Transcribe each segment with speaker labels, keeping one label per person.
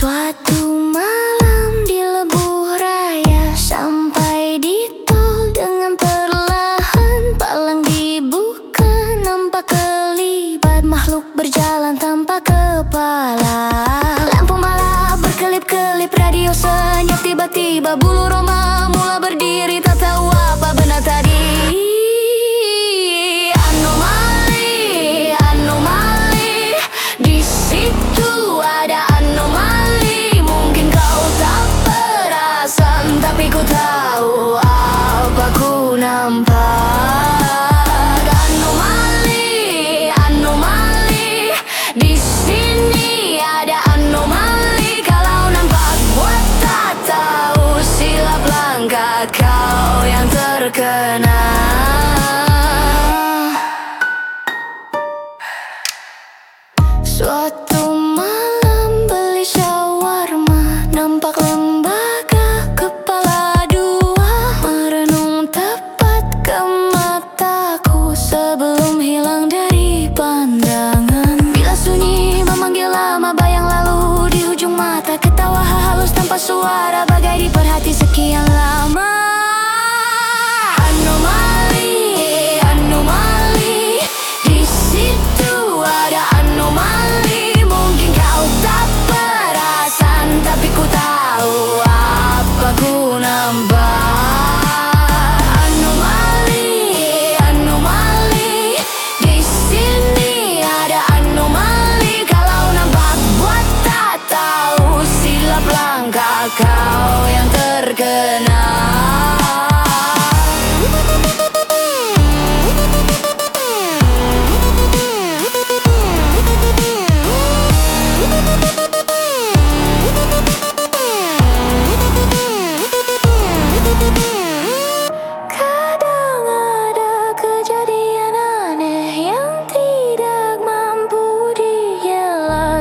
Speaker 1: Suatu malam di lebuh raya Sampai di tol dengan perlahan Palang dibuka nampak kelibat Makhluk berjalan tanpa kepala. Lampu malam berkelip-kelip radio senyap Tiba-tiba bulu roma mula berdiri tanpa suara Bagai diperhati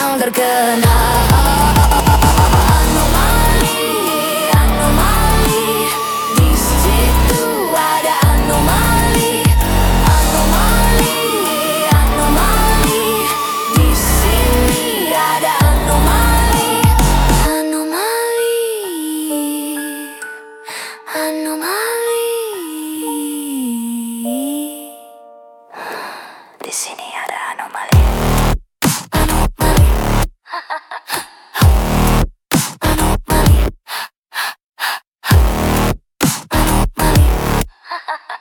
Speaker 1: down, they're good. ha ha ha